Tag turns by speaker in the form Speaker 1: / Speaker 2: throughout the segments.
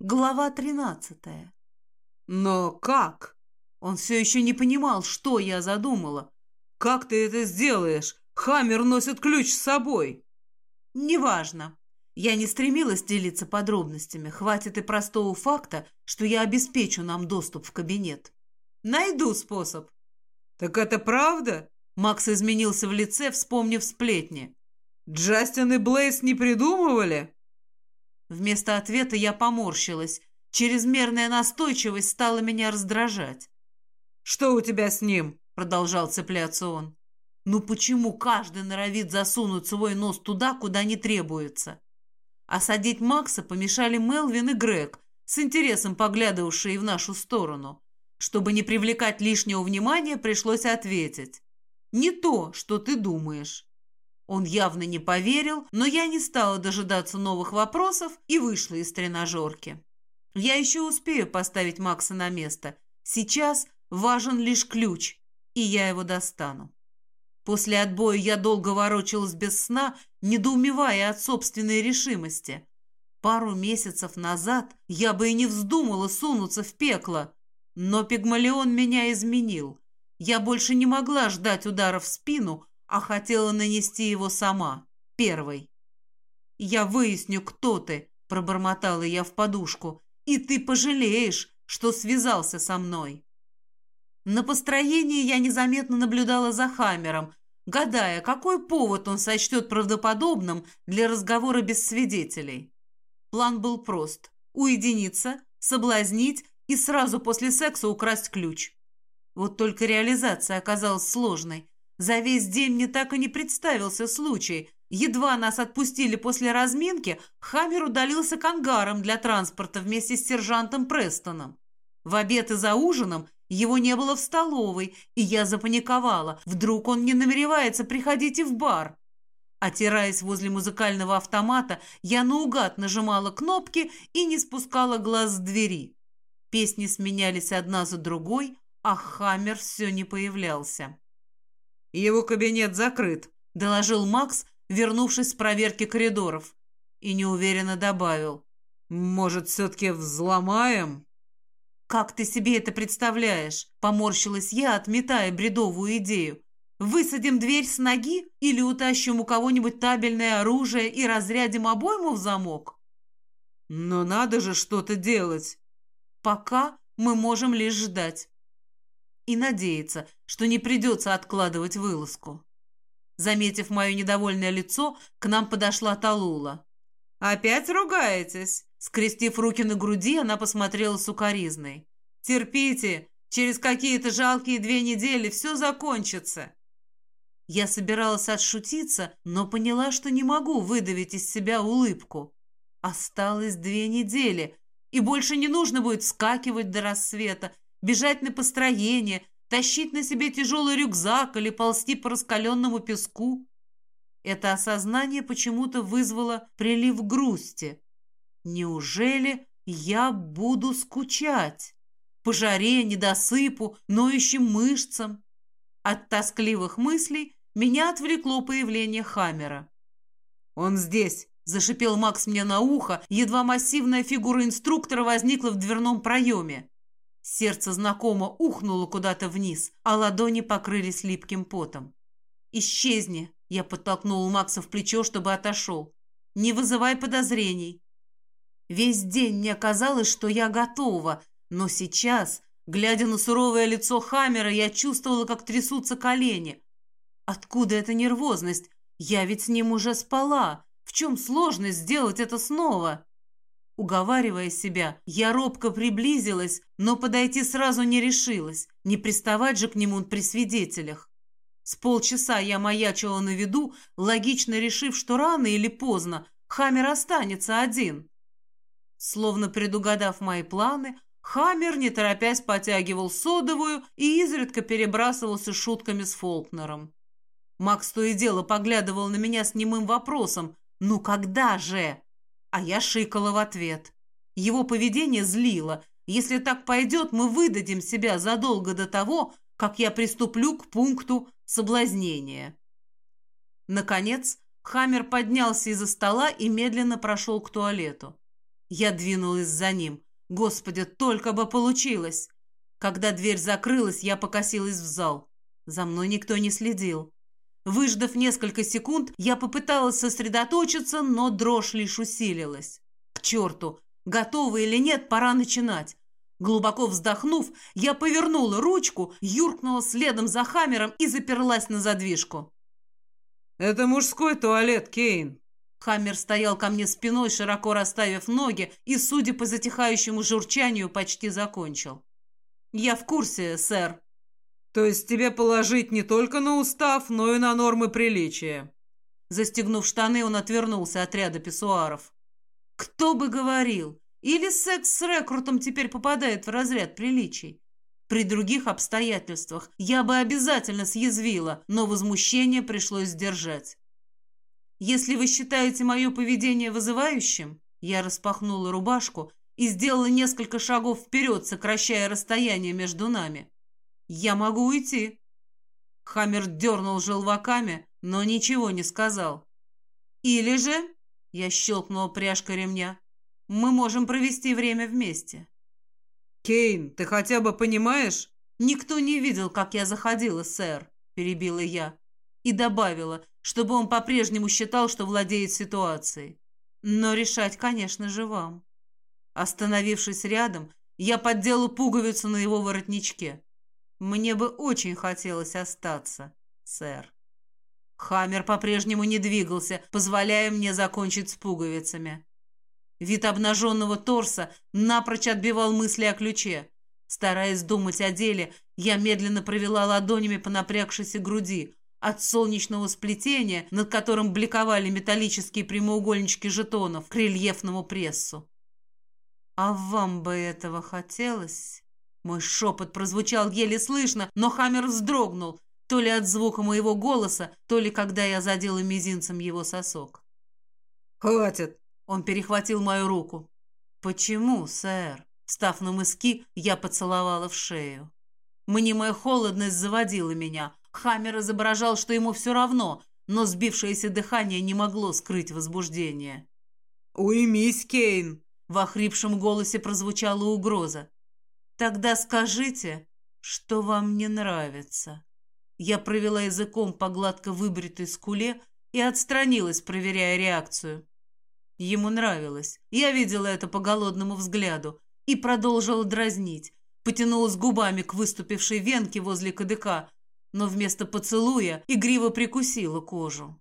Speaker 1: Глава тринадцатая. Но как? Он все еще не понимал, что я задумала. Как ты это сделаешь? Хаммер носит ключ с собой. Неважно. Я не стремилась делиться подробностями. Хватит и простого факта, что я обеспечу нам доступ в кабинет. Найду способ. Так это правда? Макс изменился в лице, вспомнив сплетни. Джастин и Блейс не придумывали? Вместо ответа я поморщилась. Чрезмерная настойчивость стала меня раздражать. «Что у тебя с ним?» — продолжал цепляться он. «Ну почему каждый норовит засунуть свой нос туда, куда не требуется?» Осадить Макса помешали Мелвин и Грег, с интересом поглядывавшие в нашу сторону. Чтобы не привлекать лишнего внимания, пришлось ответить. «Не то, что ты думаешь». Он явно не поверил, но я не стала дожидаться новых вопросов и вышла из тренажерки. Я еще успею поставить Макса на место. Сейчас важен лишь ключ, и я его достану. После отбоя я долго ворочалась без сна, недоумевая от собственной решимости. Пару месяцев назад я бы и не вздумала сунуться в пекло, но Пигмалион меня изменил. Я больше не могла ждать удара в спину, а хотела нанести его сама, первой. «Я выясню, кто ты», — пробормотала я в подушку, «и ты пожалеешь, что связался со мной». На построении я незаметно наблюдала за Хаммером, гадая, какой повод он сочтет правдоподобным для разговора без свидетелей. План был прост – уединиться, соблазнить и сразу после секса украсть ключ. Вот только реализация оказалась сложной. За весь день мне так и не представился случай. Едва нас отпустили после разминки, Хаммер удалился к ангарам для транспорта вместе с сержантом Престоном. В обед и за ужином его не было в столовой, и я запаниковала. Вдруг он не намеревается приходить и в бар. Отираясь возле музыкального автомата, я наугад нажимала кнопки и не спускала глаз с двери. Песни сменялись одна за другой, а Хаммер все не появлялся. «Его кабинет закрыт», — доложил Макс, вернувшись с проверки коридоров. И неуверенно добавил. «Может, все-таки взломаем?» «Как ты себе это представляешь?» — поморщилась я, отметая бредовую идею. «Высадим дверь с ноги или утащим у кого-нибудь табельное оружие и разрядим обойму в замок?» «Но надо же что-то делать!» «Пока мы можем лишь ждать и надеяться, что не придется откладывать вылазку. Заметив мое недовольное лицо, к нам подошла Талула. «Опять ругаетесь?» Скрестив руки на груди, она посмотрела сукоризной. «Терпите, через какие-то жалкие две недели все закончится». Я собиралась отшутиться, но поняла, что не могу выдавить из себя улыбку. Осталось две недели, и больше не нужно будет скакивать до рассвета бежать на построение, тащить на себе тяжелый рюкзак или ползти по раскаленному песку. Это осознание почему-то вызвало прилив грусти. Неужели я буду скучать? По жаре, недосыпу, ноющим мышцам. От тоскливых мыслей меня отвлекло появление Хаммера. «Он здесь!» – зашипел Макс мне на ухо, едва массивная фигура инструктора возникла в дверном проеме. Сердце знакомо ухнуло куда-то вниз, а ладони покрылись липким потом. «Исчезни!» – я подтолкнул Макса в плечо, чтобы отошел. «Не вызывай подозрений!» Весь день мне казалось, что я готова, но сейчас, глядя на суровое лицо Хаммера, я чувствовала, как трясутся колени. Откуда эта нервозность? Я ведь с ним уже спала. В чем сложность сделать это снова?» Уговаривая себя, я робко приблизилась, но подойти сразу не решилась, не приставать же к нему при свидетелях. С полчаса я маячила на виду, логично решив, что рано или поздно Хаммер останется один. Словно предугадав мои планы, Хаммер, не торопясь, потягивал содовую и изредка перебрасывался шутками с Фолкнером. Макс то и дело поглядывал на меня с немым вопросом «Ну когда же?» А я шикала в ответ. Его поведение злило. Если так пойдет, мы выдадим себя задолго до того, как я приступлю к пункту соблазнения. Наконец, Хаммер поднялся из-за стола и медленно прошел к туалету. Я двинулась за ним. Господи, только бы получилось! Когда дверь закрылась, я покосилась в зал. За мной никто не следил. Выждав несколько секунд, я попыталась сосредоточиться, но дрожь лишь усилилась. К черту! Готовы или нет, пора начинать. Глубоко вздохнув, я повернула ручку, юркнула следом за Хаммером и заперлась на задвижку.
Speaker 2: «Это мужской туалет, Кейн!»
Speaker 1: Хаммер стоял ко мне спиной, широко расставив ноги, и, судя по затихающему журчанию, почти закончил. «Я в курсе, сэр».
Speaker 2: «То есть тебе положить не только на устав, но и на нормы приличия?»
Speaker 1: Застегнув штаны, он отвернулся от ряда писсуаров. «Кто бы говорил? Или секс с рекрутом теперь попадает в разряд приличий? При других обстоятельствах я бы обязательно съязвила, но возмущение пришлось сдержать. Если вы считаете мое поведение вызывающим, я распахнула рубашку и сделала несколько шагов вперед, сокращая расстояние между нами. Я могу уйти. Хаммер дернул желваками, но ничего не сказал. Или же, я щелкнула пряжкой ремня, мы можем провести время вместе.
Speaker 2: Кейн, ты хотя бы понимаешь?
Speaker 1: Никто не видел, как я заходила, сэр, перебила я и добавила, чтобы он по-прежнему считал, что владеет ситуацией. Но решать, конечно же, вам. Остановившись рядом, я поддела пуговицу на его воротничке. Мне бы очень хотелось остаться, сэр. Хаммер по-прежнему не двигался, позволяя мне закончить с пуговицами. Вид обнаженного торса напрочь отбивал мысли о ключе. Стараясь думать о деле, я медленно провела ладонями по напрягшейся груди, от солнечного сплетения, над которым бликовали металлические прямоугольнички жетонов, к рельефному прессу. «А вам бы этого хотелось?» Мой шепот прозвучал еле слышно, но Хаммер вздрогнул, то ли от звука моего голоса, то ли когда я задела мизинцем его сосок.
Speaker 2: «Хватит!»
Speaker 1: Он перехватил мою руку. «Почему, сэр?» Став на мыски, я поцеловала в шею. Мнимая холодность заводила меня. Хаммер изображал, что ему все равно, но сбившееся дыхание не могло скрыть возбуждение.
Speaker 2: «Уймись, Кейн!»
Speaker 1: В охрипшем голосе прозвучала угроза. «Тогда скажите, что вам не нравится». Я провела языком по гладко выбритой скуле и отстранилась, проверяя реакцию. Ему нравилось. Я видела это по голодному взгляду и продолжила дразнить. Потянулась губами к выступившей венке возле кадыка, но вместо поцелуя игриво прикусила кожу.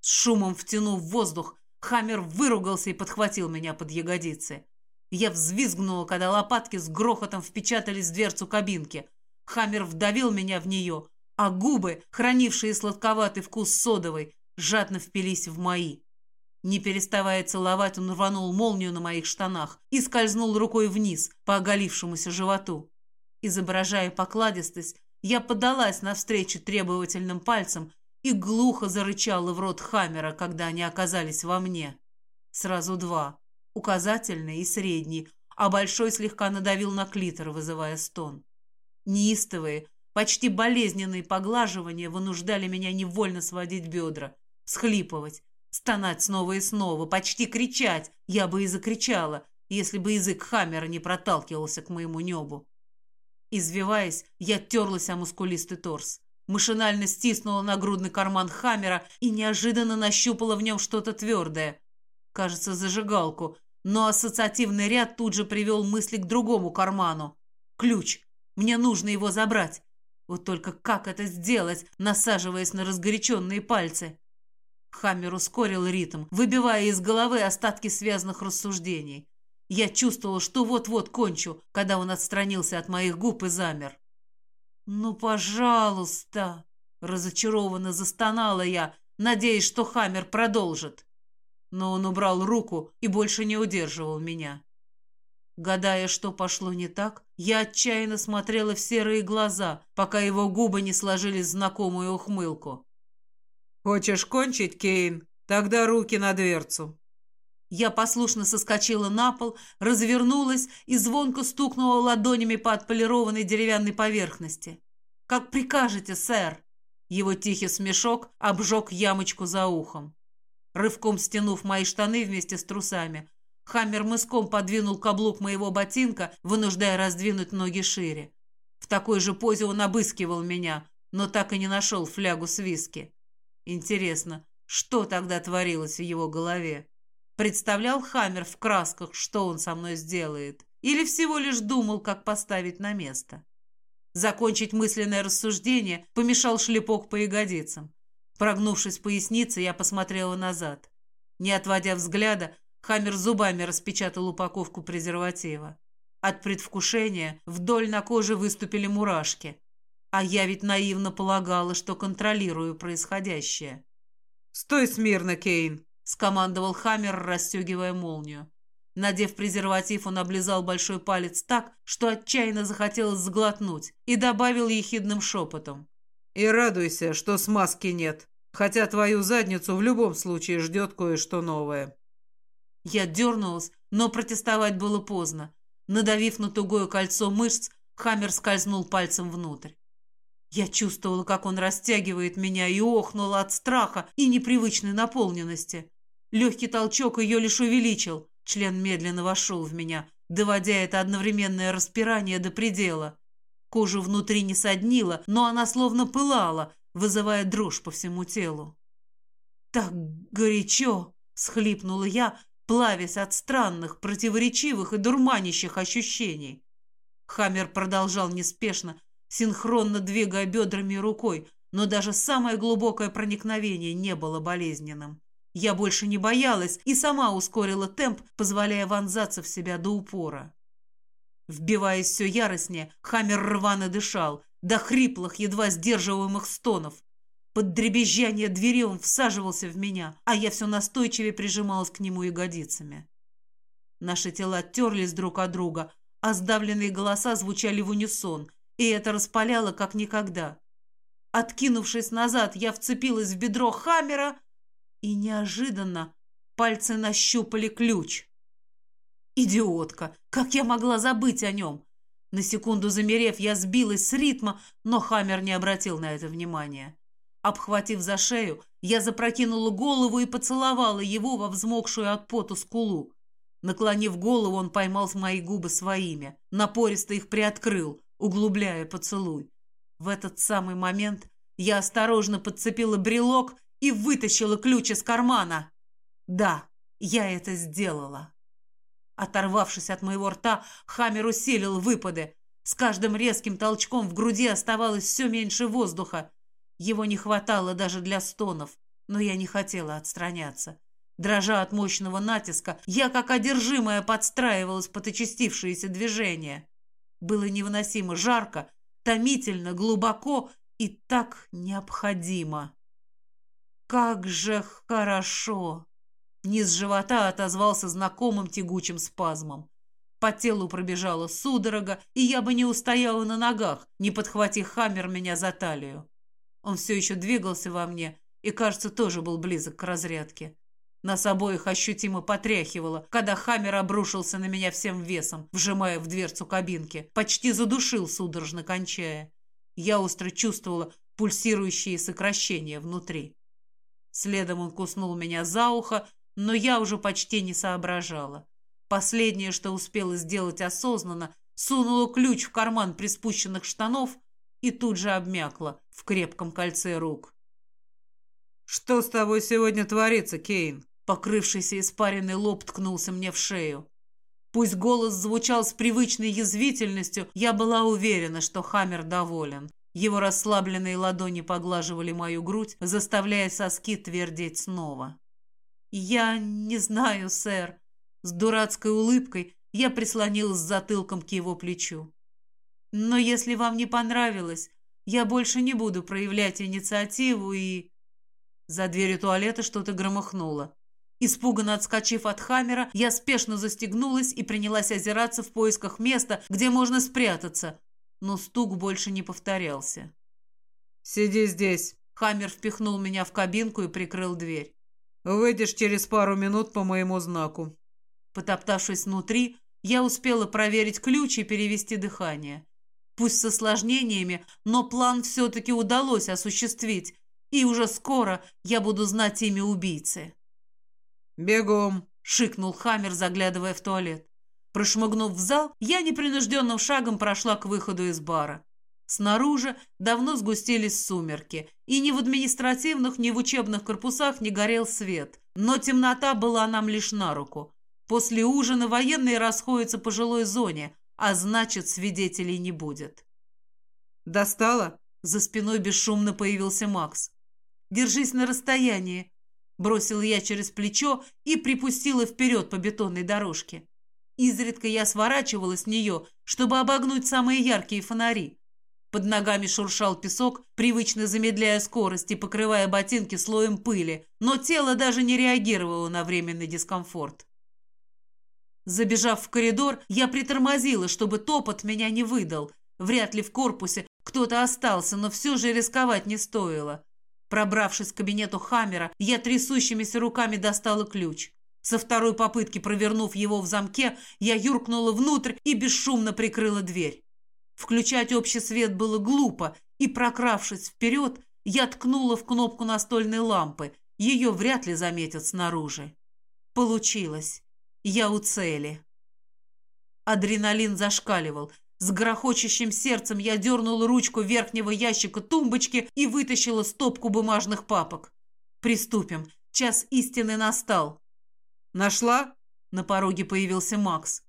Speaker 1: С шумом втянув воздух, Хаммер выругался и подхватил меня под ягодицы. Я взвизгнула, когда лопатки с грохотом впечатались в дверцу кабинки. Хаммер вдавил меня в нее, а губы, хранившие сладковатый вкус содовой, жадно впились в мои. Не переставая целовать, он рванул молнию на моих штанах и скользнул рукой вниз по оголившемуся животу. Изображая покладистость, я подалась навстречу требовательным пальцам и глухо зарычала в рот Хаммера, когда они оказались во мне. Сразу два, указательный и средний, а большой слегка надавил на клитор, вызывая стон. Неистовые, почти болезненные поглаживания вынуждали меня невольно сводить бедра, схлипывать, Стонать снова и снова, почти кричать. Я бы и закричала, если бы язык Хаммера не проталкивался к моему небу. Извиваясь, я терлась о мускулистый торс. Машинально стиснула нагрудный карман Хаммера и неожиданно нащупала в нем что-то твердое. Кажется, зажигалку. Но ассоциативный ряд тут же привел мысли к другому карману. Ключ. Мне нужно его забрать. Вот только как это сделать, насаживаясь на разгоряченные пальцы? Хаммер ускорил ритм, выбивая из головы остатки связанных рассуждений. Я чувствовала, что вот-вот кончу, когда он отстранился от моих губ и замер. «Ну, пожалуйста!» — разочарованно застонала я, надеясь, что Хаммер продолжит. Но он убрал руку и больше не удерживал меня. Гадая, что пошло не так, я отчаянно смотрела в серые глаза, пока его губы не сложились в знакомую ухмылку.
Speaker 2: «Хочешь кончить, Кейн? Тогда руки на дверцу».
Speaker 1: Я послушно соскочила на пол, развернулась и звонко стукнула ладонями по отполированной деревянной поверхности. «Как прикажете, сэр!» Его тихий смешок обжег ямочку за ухом. Рывком стянув мои штаны вместе с трусами, Хаммер мыском подвинул каблук моего ботинка, вынуждая раздвинуть ноги шире. В такой же позе он обыскивал меня, но так и не нашел флягу с виски. Интересно, что тогда творилось в его голове? Представлял Хаммер в красках, что он со мной сделает? Или всего лишь думал, как поставить на место? Закончить мысленное рассуждение помешал шлепок по ягодицам. Прогнувшись поясницей, я посмотрела назад. Не отводя взгляда, Хаммер зубами распечатал упаковку презерватива. От предвкушения вдоль на коже выступили мурашки. А я ведь наивно полагала, что контролирую происходящее.
Speaker 2: «Стой смирно, Кейн!»
Speaker 1: — скомандовал Хаммер, расстегивая молнию. Надев презерватив, он облизал большой палец так, что отчаянно захотелось сглотнуть, и добавил ехидным шепотом.
Speaker 2: «И радуйся, что смазки нет, хотя твою задницу в любом случае ждет кое-что новое».
Speaker 1: Я дернулась, но протестовать было поздно. Надавив на тугое кольцо мышц, Хаммер скользнул пальцем внутрь. Я чувствовала, как он растягивает меня, и охнула от страха и непривычной наполненности. Легкий толчок ее лишь увеличил. Член медленно вошел в меня, доводя это одновременное распирание до предела. Кожу внутри не соднила, но она словно пылала, вызывая дрожь по всему телу. «Так горячо!» — схлипнула я, плавясь от странных, противоречивых и дурманящих ощущений. Хаммер продолжал неспешно, синхронно двигая бедрами и рукой, но даже самое глубокое проникновение не было болезненным. Я больше не боялась и сама ускорила темп, позволяя вонзаться в себя до упора. Вбиваясь все яростнее, Хаммер рвано дышал, до хриплых, едва сдерживаемых стонов. Под дребезжание двери он всаживался в меня, а я все настойчивее прижималась к нему ягодицами. Наши тела терлись друг от друга, а сдавленные голоса звучали в унисон, и это распаляло как никогда. Откинувшись назад, я вцепилась в бедро Хаммера, и неожиданно пальцы нащупали ключ. Идиотка! Как я могла забыть о нем? На секунду замерев, я сбилась с ритма, но Хаммер не обратил на это внимания. Обхватив за шею, я запрокинула голову и поцеловала его во взмокшую от поту скулу. Наклонив голову, он поймал мои губы своими, напористо их приоткрыл, углубляя поцелуй. В этот самый момент я осторожно подцепила брелок и вытащила ключ из кармана. Да, я это сделала. Оторвавшись от моего рта, Хаммер усилил выпады. С каждым резким толчком в груди оставалось все меньше воздуха. Его не хватало даже для стонов, но я не хотела отстраняться. Дрожа от мощного натиска, я как одержимая подстраивалась под очастившиеся движения. Было невыносимо жарко, томительно, глубоко и так необходимо. «Как же хорошо!» Низ живота отозвался знакомым тягучим спазмом. По телу пробежала судорога, и я бы не устояла на ногах, не подхватив Хаммер меня за талию. Он все еще двигался во мне и, кажется, тоже был близок к разрядке. Нас обоих ощутимо потряхивало, когда Хаммер обрушился на меня всем весом, вжимая в дверцу кабинки, почти задушил, судорожно кончая. Я остро чувствовала пульсирующие сокращения внутри. Следом он куснул меня за ухо, но я уже почти не соображала. Последнее, что успела сделать осознанно, сунула ключ в карман приспущенных штанов и тут же обмякла в крепком кольце рук.
Speaker 2: «Что с тобой сегодня творится, Кейн?»
Speaker 1: Покрывшийся испаренный лоб ткнулся мне в шею. Пусть голос звучал с привычной язвительностью, я была уверена, что Хаммер доволен. Его расслабленные ладони поглаживали мою грудь, заставляя соски твердеть снова. «Я не знаю, сэр». С дурацкой улыбкой я прислонилась затылком к его плечу. «Но если вам не понравилось, я больше не буду проявлять инициативу и...» За дверью туалета что-то громыхнуло. Испуганно отскочив от Хаммера, я спешно застегнулась и принялась озираться в поисках места, где можно спрятаться, но стук больше не повторялся.
Speaker 2: «Сиди здесь».
Speaker 1: Хаммер впихнул меня в кабинку и прикрыл дверь.
Speaker 2: «Выйдешь через пару минут по моему знаку».
Speaker 1: Потоптавшись внутри, я успела проверить ключ и перевести дыхание. Пусть с осложнениями, но план все-таки удалось осуществить, и уже скоро я буду знать имя убийцы.
Speaker 2: «Бегом!»
Speaker 1: — шикнул Хаммер, заглядывая в туалет. Прошмыгнув в зал, я непринужденным шагом прошла к выходу из бара. Снаружи давно сгустились сумерки, и ни в административных, ни в учебных корпусах не горел свет. Но темнота была нам лишь на руку. После ужина военные расходятся по жилой зоне, а значит, свидетелей не будет.
Speaker 2: «Достала?»
Speaker 1: За спиной бесшумно появился Макс. «Держись на расстоянии», — бросил я через плечо и припустила вперед по бетонной дорожке. Изредка я сворачивала с нее, чтобы обогнуть самые яркие фонари. Под ногами шуршал песок, привычно замедляя скорость и покрывая ботинки слоем пыли, но тело даже не реагировало на временный дискомфорт. Забежав в коридор, я притормозила, чтобы топот меня не выдал. Вряд ли в корпусе кто-то остался, но все же рисковать не стоило. Пробравшись к кабинету Хаммера, я трясущимися руками достала ключ. Со второй попытки, провернув его в замке, я юркнула внутрь и бесшумно прикрыла дверь. Включать общий свет было глупо, и, прокравшись вперед, я ткнула в кнопку настольной лампы. Ее вряд ли заметят снаружи. Получилось. Я у цели. Адреналин зашкаливал. С грохочущим сердцем я дернула ручку верхнего ящика тумбочки и вытащила стопку бумажных папок. Приступим. Час истины настал.
Speaker 2: «Нашла?»
Speaker 1: На пороге появился Макс.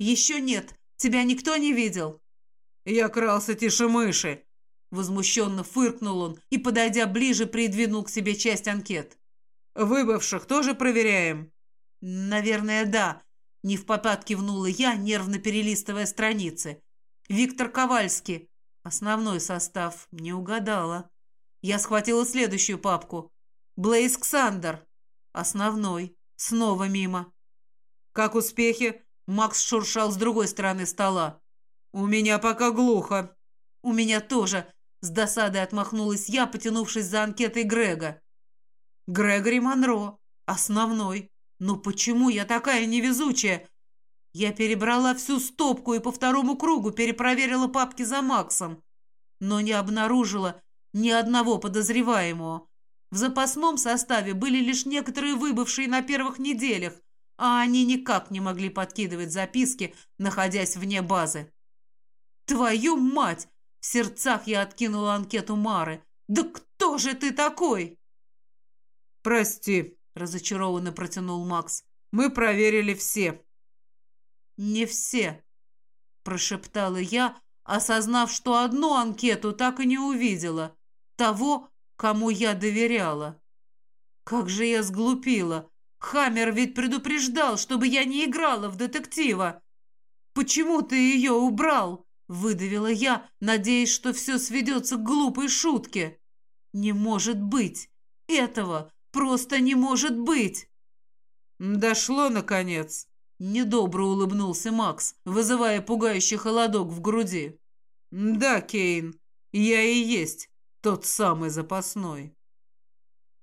Speaker 1: «Еще нет. Тебя никто не видел?»
Speaker 2: «Я крался тише мыши!»
Speaker 1: Возмущенно фыркнул он и, подойдя ближе, придвинул к себе часть анкет.
Speaker 2: «Выбывших тоже проверяем?»
Speaker 1: «Наверное, да», — не в попад кивнула я, нервно перелистывая страницы. «Виктор Ковальский. Основной состав. Не угадала». Я схватила следующую папку. «Блейз Ксандер. Основной. Снова мимо».
Speaker 2: «Как успехи?»
Speaker 1: Макс шуршал с другой стороны стола.
Speaker 2: «У меня пока глухо».
Speaker 1: «У меня тоже», — с досадой отмахнулась я, потянувшись за анкетой Грега. «Грегори Монро. Основной. Но почему я такая невезучая?» Я перебрала всю стопку и по второму кругу перепроверила папки за Максом, но не обнаружила ни одного подозреваемого. В запасном составе были лишь некоторые выбывшие на первых неделях, а они никак не могли подкидывать записки, находясь вне базы. «Твою мать!» В сердцах я откинула анкету Мары. «Да кто же ты такой?»
Speaker 2: «Прости», —
Speaker 1: разочарованно протянул Макс.
Speaker 2: «Мы проверили все».
Speaker 1: «Не все», — прошептала я, осознав, что одну анкету так и не увидела. Того, кому я доверяла. Как же я сглупила! Хаммер ведь предупреждал, чтобы я не играла в детектива. Почему ты ее убрал? Выдавила я, надеясь, что все сведется к глупой шутке. Не может быть! Этого просто не может быть!
Speaker 2: Дошло, наконец.
Speaker 1: Недобро улыбнулся Макс, вызывая пугающий холодок в груди.
Speaker 2: Да, Кейн, я и есть тот самый запасной.